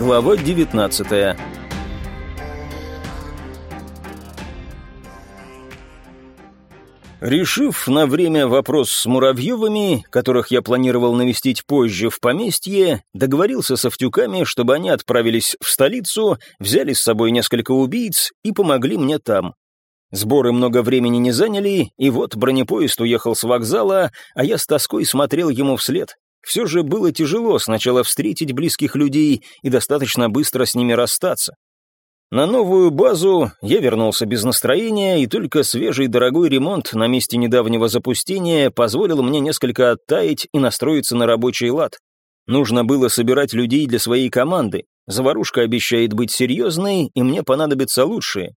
Глава 19 Решив на время вопрос с Муравьевыми, которых я планировал навестить позже в поместье, договорился с Автюками, чтобы они отправились в столицу, взяли с собой несколько убийц и помогли мне там. Сборы много времени не заняли, и вот бронепоезд уехал с вокзала, а я с тоской смотрел ему вслед. Все же было тяжело сначала встретить близких людей и достаточно быстро с ними расстаться. На новую базу я вернулся без настроения, и только свежий дорогой ремонт на месте недавнего запустения позволил мне несколько оттаять и настроиться на рабочий лад. Нужно было собирать людей для своей команды. Заварушка обещает быть серьезной, и мне понадобятся лучшие.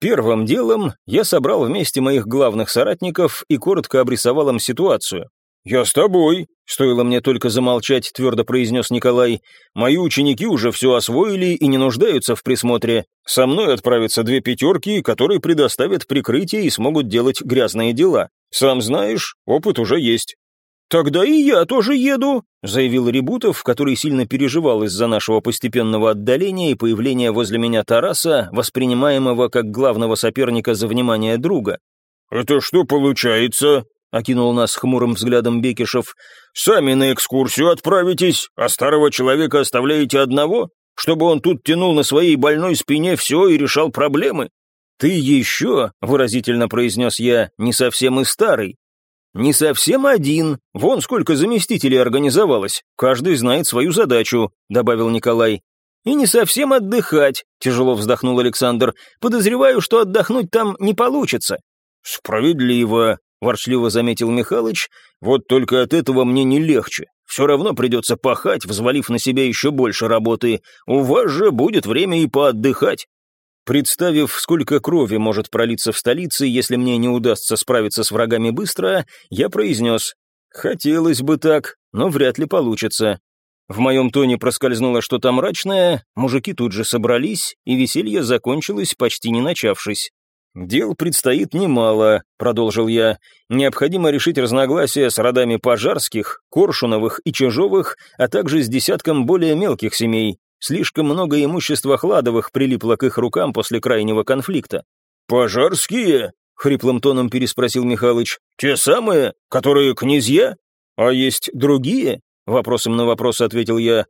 Первым делом я собрал вместе моих главных соратников и коротко обрисовал им ситуацию. «Я с тобой», — стоило мне только замолчать, твердо произнес Николай. «Мои ученики уже все освоили и не нуждаются в присмотре. Со мной отправятся две пятерки, которые предоставят прикрытие и смогут делать грязные дела. Сам знаешь, опыт уже есть». «Тогда и я тоже еду», — заявил Ребутов, который сильно переживал из-за нашего постепенного отдаления и появления возле меня Тараса, воспринимаемого как главного соперника за внимание друга. «Это что получается?» Окинул нас хмурым взглядом Бекишев. «Сами на экскурсию отправитесь, а старого человека оставляете одного, чтобы он тут тянул на своей больной спине все и решал проблемы?» «Ты еще», — выразительно произнес я, — «не совсем и старый». «Не совсем один. Вон сколько заместителей организовалось. Каждый знает свою задачу», — добавил Николай. «И не совсем отдыхать», — тяжело вздохнул Александр. «Подозреваю, что отдохнуть там не получится». «Справедливо», ворчливо заметил Михалыч, вот только от этого мне не легче. Все равно придется пахать, взвалив на себя еще больше работы. У вас же будет время и поотдыхать. Представив, сколько крови может пролиться в столице, если мне не удастся справиться с врагами быстро, я произнес «Хотелось бы так, но вряд ли получится». В моем тоне проскользнуло что-то мрачное, мужики тут же собрались, и веселье закончилось, почти не начавшись. «Дел предстоит немало», — продолжил я. «Необходимо решить разногласия с родами Пожарских, Коршуновых и Чижовых, а также с десятком более мелких семей. Слишком много имущества Хладовых прилипло к их рукам после крайнего конфликта». «Пожарские?» — хриплым тоном переспросил Михалыч. «Те самые, которые князья? А есть другие?» — вопросом на вопрос ответил я.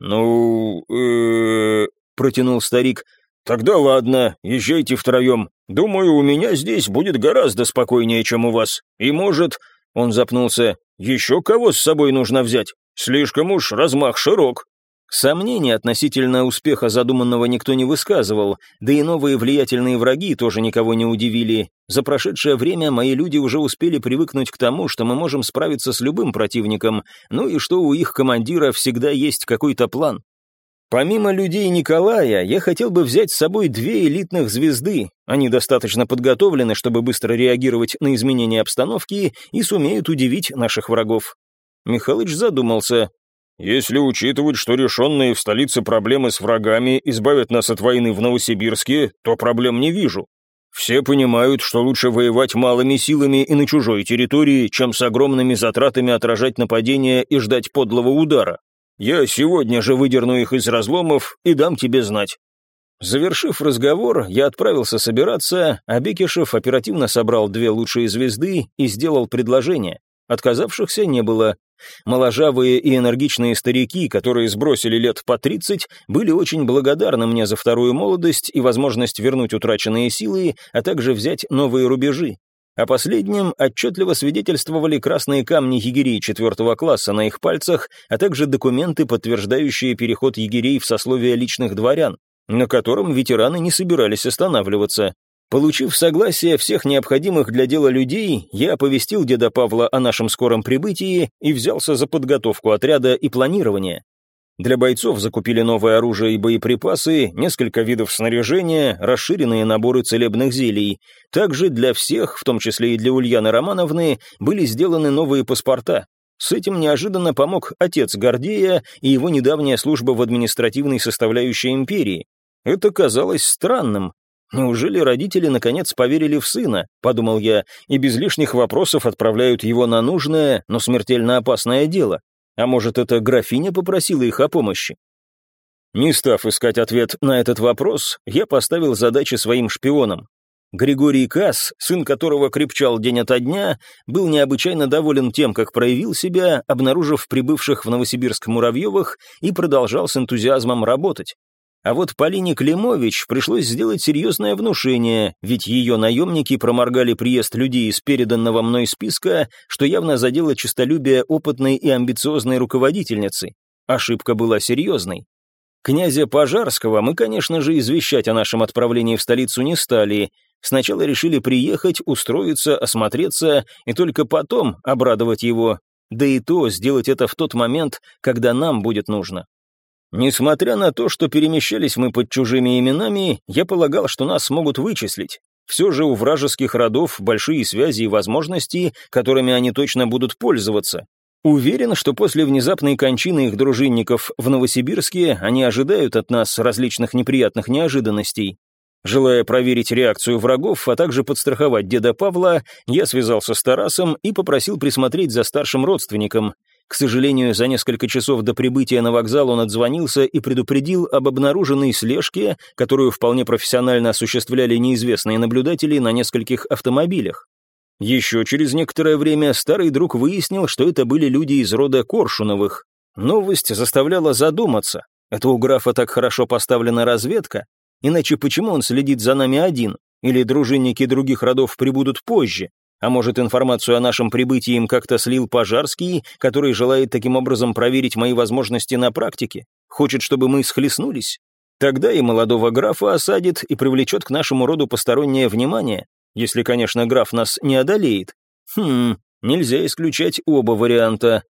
«Ну, э протянул старик. «Тогда ладно, езжайте втроем. Думаю, у меня здесь будет гораздо спокойнее, чем у вас. И, может...» Он запнулся. «Еще кого с собой нужно взять? Слишком уж размах широк». Сомнений относительно успеха задуманного никто не высказывал, да и новые влиятельные враги тоже никого не удивили. За прошедшее время мои люди уже успели привыкнуть к тому, что мы можем справиться с любым противником, ну и что у их командира всегда есть какой-то план. Помимо людей Николая, я хотел бы взять с собой две элитных звезды. Они достаточно подготовлены, чтобы быстро реагировать на изменения обстановки и сумеют удивить наших врагов. Михалыч задумался. «Если учитывать, что решенные в столице проблемы с врагами избавят нас от войны в Новосибирске, то проблем не вижу. Все понимают, что лучше воевать малыми силами и на чужой территории, чем с огромными затратами отражать нападения и ждать подлого удара. Я сегодня же выдерну их из разломов и дам тебе знать». Завершив разговор, я отправился собираться, а Бекишев оперативно собрал две лучшие звезды и сделал предложение. Отказавшихся не было. Моложавые и энергичные старики, которые сбросили лет по тридцать, были очень благодарны мне за вторую молодость и возможность вернуть утраченные силы, а также взять новые рубежи. О последнем отчетливо свидетельствовали красные камни егерей четвертого класса на их пальцах, а также документы, подтверждающие переход егерей в сословие личных дворян, на котором ветераны не собирались останавливаться. Получив согласие всех необходимых для дела людей, я оповестил деда Павла о нашем скором прибытии и взялся за подготовку отряда и планирование. Для бойцов закупили новое оружие и боеприпасы, несколько видов снаряжения, расширенные наборы целебных зелий. Также для всех, в том числе и для Ульяны Романовны, были сделаны новые паспорта. С этим неожиданно помог отец Гордея и его недавняя служба в административной составляющей империи. Это казалось странным. Неужели родители наконец поверили в сына, подумал я, и без лишних вопросов отправляют его на нужное, но смертельно опасное дело? А может, эта графиня попросила их о помощи? Не став искать ответ на этот вопрос, я поставил задачи своим шпионам. Григорий Касс, сын которого крепчал день ото дня, был необычайно доволен тем, как проявил себя, обнаружив прибывших в Новосибирск Муравьевых и продолжал с энтузиазмом работать. А вот Полине Климович пришлось сделать серьезное внушение, ведь ее наемники проморгали приезд людей из переданного мной списка, что явно задело честолюбие опытной и амбициозной руководительницы. Ошибка была серьезной. Князя Пожарского мы, конечно же, извещать о нашем отправлении в столицу не стали, Сначала решили приехать, устроиться, осмотреться, и только потом обрадовать его, да и то сделать это в тот момент, когда нам будет нужно. Несмотря на то, что перемещались мы под чужими именами, я полагал, что нас смогут вычислить. Все же у вражеских родов большие связи и возможности, которыми они точно будут пользоваться. Уверен, что после внезапной кончины их дружинников в Новосибирске они ожидают от нас различных неприятных неожиданностей. Желая проверить реакцию врагов, а также подстраховать деда Павла, я связался с Тарасом и попросил присмотреть за старшим родственником. К сожалению, за несколько часов до прибытия на вокзал он отзвонился и предупредил об обнаруженной слежке, которую вполне профессионально осуществляли неизвестные наблюдатели на нескольких автомобилях. Еще через некоторое время старый друг выяснил, что это были люди из рода Коршуновых. Новость заставляла задуматься. Это у графа так хорошо поставлена разведка, Иначе почему он следит за нами один? Или дружинники других родов прибудут позже? А может, информацию о нашем прибытии им как-то слил Пожарский, который желает таким образом проверить мои возможности на практике? Хочет, чтобы мы схлестнулись? Тогда и молодого графа осадит и привлечет к нашему роду постороннее внимание, если, конечно, граф нас не одолеет. Хм, нельзя исключать оба варианта.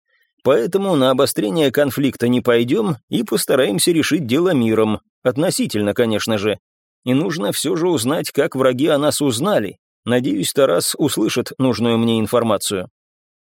Поэтому на обострение конфликта не пойдем и постараемся решить дело миром, Относительно, конечно же. И нужно все же узнать, как враги о нас узнали. Надеюсь, Тарас услышит нужную мне информацию.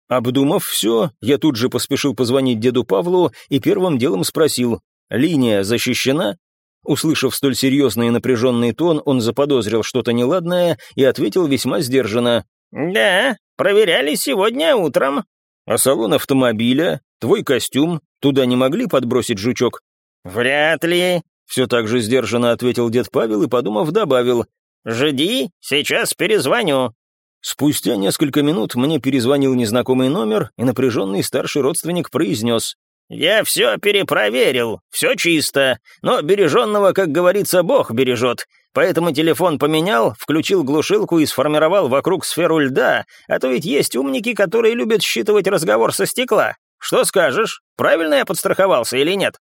Обдумав все, я тут же поспешил позвонить деду Павлу и первым делом спросил, «Линия защищена?» Услышав столь серьезный и напряженный тон, он заподозрил что-то неладное и ответил весьма сдержанно. «Да, проверяли сегодня утром». «А салон автомобиля? Твой костюм? Туда не могли подбросить жучок?» «Вряд ли. Все так же сдержанно ответил дед Павел и, подумав, добавил. «Жди, сейчас перезвоню». Спустя несколько минут мне перезвонил незнакомый номер, и напряженный старший родственник произнес. «Я все перепроверил, все чисто, но береженного, как говорится, Бог бережет. Поэтому телефон поменял, включил глушилку и сформировал вокруг сферу льда, а то ведь есть умники, которые любят считывать разговор со стекла. Что скажешь, правильно я подстраховался или нет?»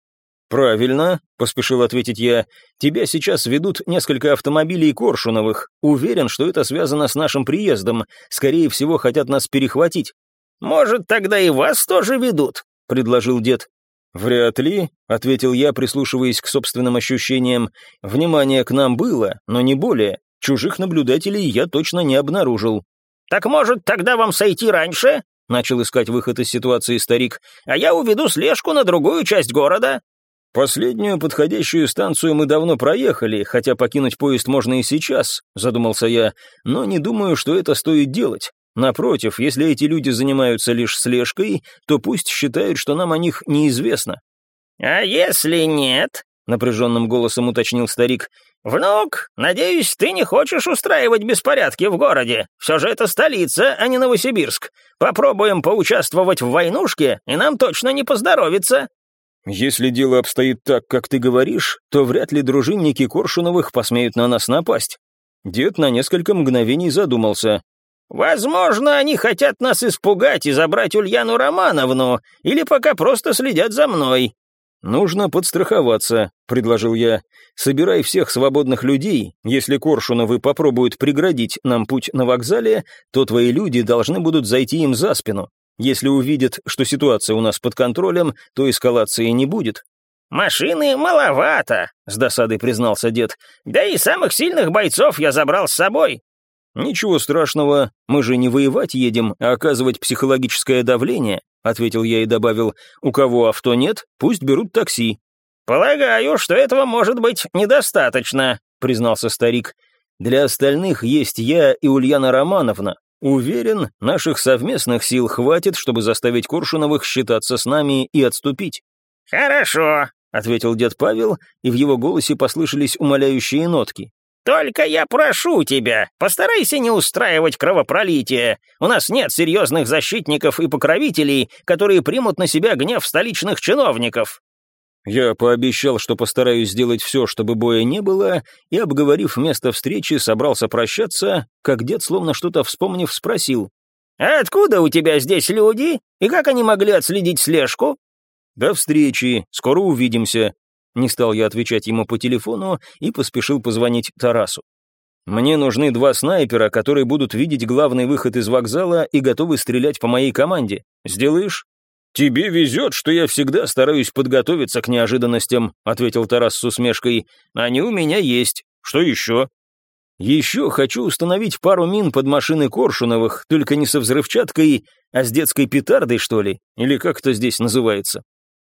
«Правильно», — поспешил ответить я. «Тебя сейчас ведут несколько автомобилей Коршуновых. Уверен, что это связано с нашим приездом. Скорее всего, хотят нас перехватить». «Может, тогда и вас тоже ведут?» — предложил дед. «Вряд ли», — ответил я, прислушиваясь к собственным ощущениям. «Внимание к нам было, но не более. Чужих наблюдателей я точно не обнаружил». «Так, может, тогда вам сойти раньше?» — начал искать выход из ситуации старик. «А я уведу слежку на другую часть города». «Последнюю подходящую станцию мы давно проехали, хотя покинуть поезд можно и сейчас», — задумался я, «но не думаю, что это стоит делать. Напротив, если эти люди занимаются лишь слежкой, то пусть считают, что нам о них неизвестно». «А если нет?» — напряженным голосом уточнил старик. «Внук, надеюсь, ты не хочешь устраивать беспорядки в городе. Все же это столица, а не Новосибирск. Попробуем поучаствовать в войнушке, и нам точно не поздоровится». «Если дело обстоит так, как ты говоришь, то вряд ли дружинники Коршуновых посмеют на нас напасть». Дед на несколько мгновений задумался. «Возможно, они хотят нас испугать и забрать Ульяну Романовну, или пока просто следят за мной». «Нужно подстраховаться», — предложил я. «Собирай всех свободных людей. Если Коршуновы попробуют преградить нам путь на вокзале, то твои люди должны будут зайти им за спину. Если увидят, что ситуация у нас под контролем, то эскалации не будет». «Машины маловато», — с досадой признался дед. «Да и самых сильных бойцов я забрал с собой». «Ничего страшного, мы же не воевать едем, а оказывать психологическое давление», — ответил я и добавил, «у кого авто нет, пусть берут такси». «Полагаю, что этого может быть недостаточно», — признался старик. «Для остальных есть я и Ульяна Романовна. Уверен, наших совместных сил хватит, чтобы заставить Коршуновых считаться с нами и отступить. «Хорошо. — ответил дед Павел, и в его голосе послышались умоляющие нотки. «Только я прошу тебя, постарайся не устраивать кровопролитие. У нас нет серьезных защитников и покровителей, которые примут на себя гнев столичных чиновников». Я пообещал, что постараюсь сделать все, чтобы боя не было, и, обговорив место встречи, собрался прощаться, как дед, словно что-то вспомнив, спросил. «А откуда у тебя здесь люди? И как они могли отследить слежку?» «До встречи, скоро увидимся», не стал я отвечать ему по телефону и поспешил позвонить Тарасу. «Мне нужны два снайпера, которые будут видеть главный выход из вокзала и готовы стрелять по моей команде. Сделаешь?» «Тебе везет, что я всегда стараюсь подготовиться к неожиданностям», ответил Тарас с усмешкой. «Они у меня есть. Что еще?» «Еще хочу установить пару мин под машины Коршуновых, только не со взрывчаткой, а с детской петардой, что ли? Или как это здесь называется?»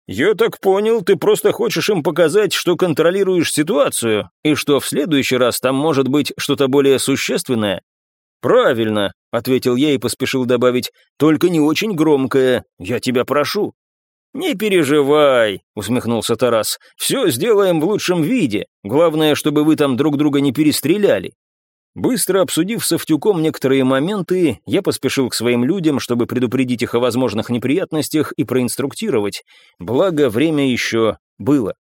«Я так понял, ты просто хочешь им показать, что контролируешь ситуацию, и что в следующий раз там может быть что-то более существенное?» «Правильно», — ответил я и поспешил добавить, «только не очень громкое, я тебя прошу». «Не переживай», — усмехнулся Тарас, «все сделаем в лучшем виде, главное, чтобы вы там друг друга не перестреляли». Быстро обсудив с Автюком некоторые моменты, я поспешил к своим людям, чтобы предупредить их о возможных неприятностях и проинструктировать, благо время еще было.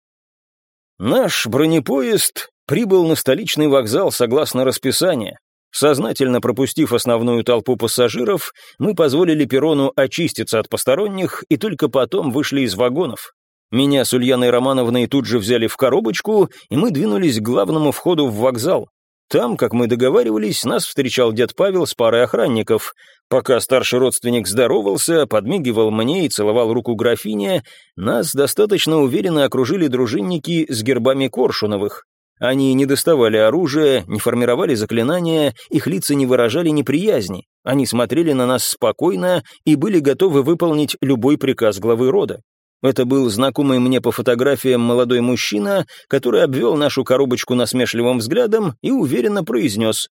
Наш бронепоезд прибыл на столичный вокзал согласно расписанию. Сознательно пропустив основную толпу пассажиров, мы позволили перрону очиститься от посторонних и только потом вышли из вагонов. Меня с Ульяной Романовной тут же взяли в коробочку, и мы двинулись к главному входу в вокзал. Там, как мы договаривались, нас встречал дед Павел с парой охранников. Пока старший родственник здоровался, подмигивал мне и целовал руку графине, нас достаточно уверенно окружили дружинники с гербами Коршуновых. Они не доставали оружия, не формировали заклинания, их лица не выражали неприязни. Они смотрели на нас спокойно и были готовы выполнить любой приказ главы рода. Это был знакомый мне по фотографиям молодой мужчина, который обвел нашу коробочку насмешливым взглядом и уверенно произнес.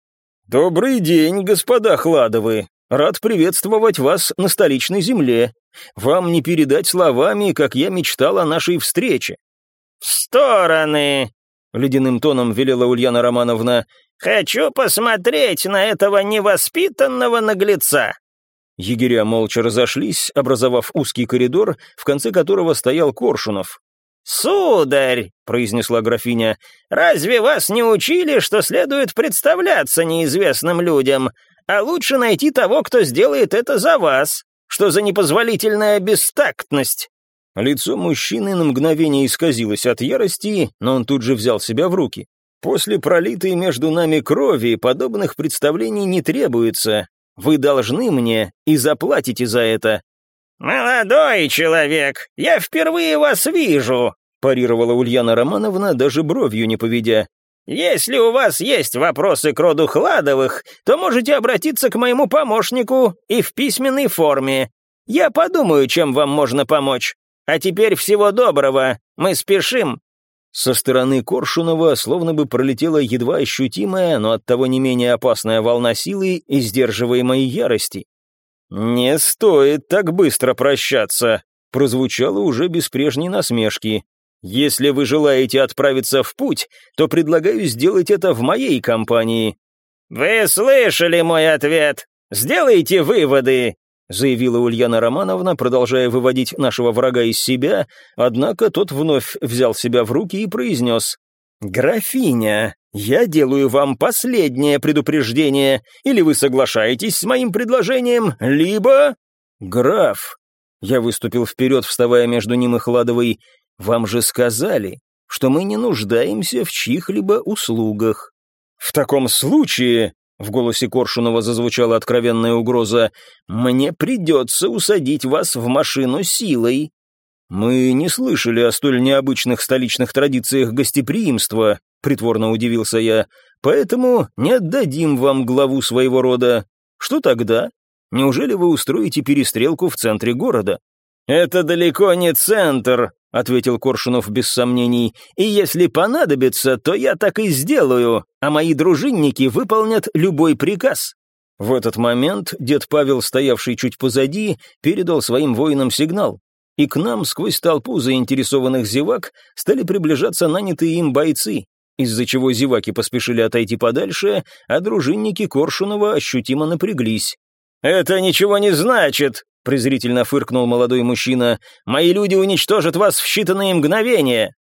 «Добрый день, господа Хладовы. Рад приветствовать вас на столичной земле. Вам не передать словами, как я мечтал о нашей встрече». «В стороны!» — ледяным тоном велела Ульяна Романовна. «Хочу посмотреть на этого невоспитанного наглеца. Егеря молча разошлись, образовав узкий коридор, в конце которого стоял Коршунов. «Сударь», — произнесла графиня, — «разве вас не учили, что следует представляться неизвестным людям, а лучше найти того, кто сделает это за вас? Что за непозволительная бестактность?» Лицо мужчины на мгновение исказилось от ярости, но он тут же взял себя в руки. «После пролитой между нами крови подобных представлений не требуется, вы должны мне и заплатите за это». «Молодой человек, я впервые вас вижу», парировала Ульяна Романовна, даже бровью не поведя. «Если у вас есть вопросы к роду Хладовых, то можете обратиться к моему помощнику и в письменной форме. Я подумаю, чем вам можно помочь. А теперь всего доброго, мы спешим». Со стороны Коршунова словно бы пролетела едва ощутимая, но оттого не менее опасная волна силы и сдерживаемой ярости. «Не стоит так быстро прощаться», — прозвучало уже без прежней насмешки. «Если вы желаете отправиться в путь, то предлагаю сделать это в моей компании». «Вы слышали мой ответ? Сделайте выводы заявила Ульяна Романовна, продолжая выводить нашего врага из себя, однако тот вновь взял себя в руки и произнес «Графиня, я делаю вам последнее предупреждение, или вы соглашаетесь с моим предложением, либо...» «Граф», — я выступил вперед, вставая между ним и Хладовой, «вам же сказали, что мы не нуждаемся в чьих-либо услугах». «В таком случае», в голосе Коршунова зазвучала откровенная угроза. «Мне придется усадить вас в машину силой». «Мы не слышали о столь необычных столичных традициях гостеприимства», — притворно удивился я, «поэтому не отдадим вам главу своего рода. Что тогда? Неужели вы устроите перестрелку в центре города?» «Это далеко не центр», — ответил Коршунов без сомнений, «и если понадобится, то я так и сделаю, а мои дружинники выполнят любой приказ». В этот момент дед Павел, стоявший чуть позади, передал своим воинам сигнал. и к нам сквозь толпу заинтересованных зевак стали приближаться нанятые им бойцы, из-за чего зеваки поспешили отойти подальше, а дружинники Коршунова ощутимо напряглись. «Это ничего не значит», — презрительно фыркнул молодой мужчина. «Мои люди уничтожат вас в считанные мгновения».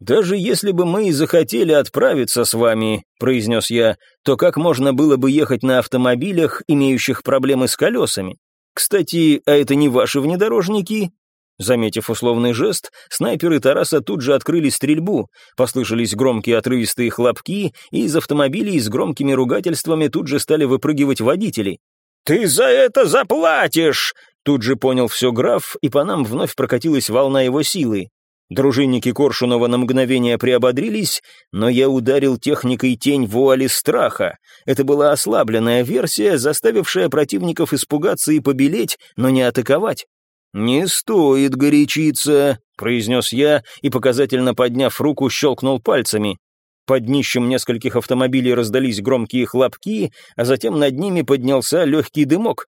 «Даже если бы мы и захотели отправиться с вами», — произнес я, «то как можно было бы ехать на автомобилях, имеющих проблемы с колесами? Кстати, а это не ваши внедорожники?» Заметив условный жест, снайперы Тараса тут же открыли стрельбу, послышались громкие отрывистые хлопки, и из автомобилей с громкими ругательствами тут же стали выпрыгивать водители. «Ты за это заплатишь!» Тут же понял все граф, и по нам вновь прокатилась волна его силы. Дружинники Коршунова на мгновение приободрились, но я ударил техникой тень вуали страха. Это была ослабленная версия, заставившая противников испугаться и побелеть, но не атаковать. «Не стоит горячиться», — произнес я и, показательно подняв руку, щелкнул пальцами. Под днищем нескольких автомобилей раздались громкие хлопки, а затем над ними поднялся легкий дымок.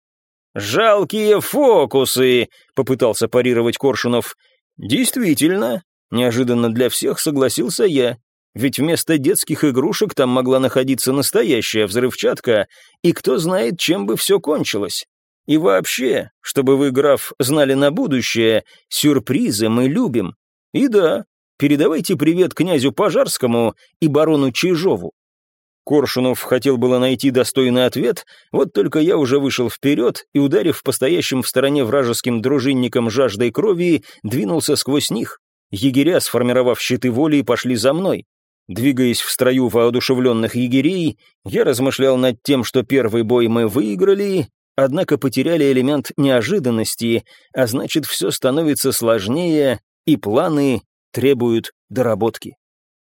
«Жалкие фокусы!» — попытался парировать Коршунов. «Действительно», — неожиданно для всех согласился я. Ведь вместо детских игрушек там могла находиться настоящая взрывчатка, и кто знает, чем бы все кончилось. И вообще, чтобы вы, граф, знали на будущее, сюрпризы мы любим. И да, передавайте привет князю Пожарскому и барону Чижову. Коршунов хотел было найти достойный ответ, вот только я уже вышел вперед и, ударив по стоящим в стороне вражеским дружинникам жаждой крови, двинулся сквозь них. Егеря, сформировав щиты воли, пошли за мной. Двигаясь в строю воодушевленных егерей, я размышлял над тем, что первый бой мы выиграли, однако потеряли элемент неожиданности, а значит, все становится сложнее, и планы требуют доработки.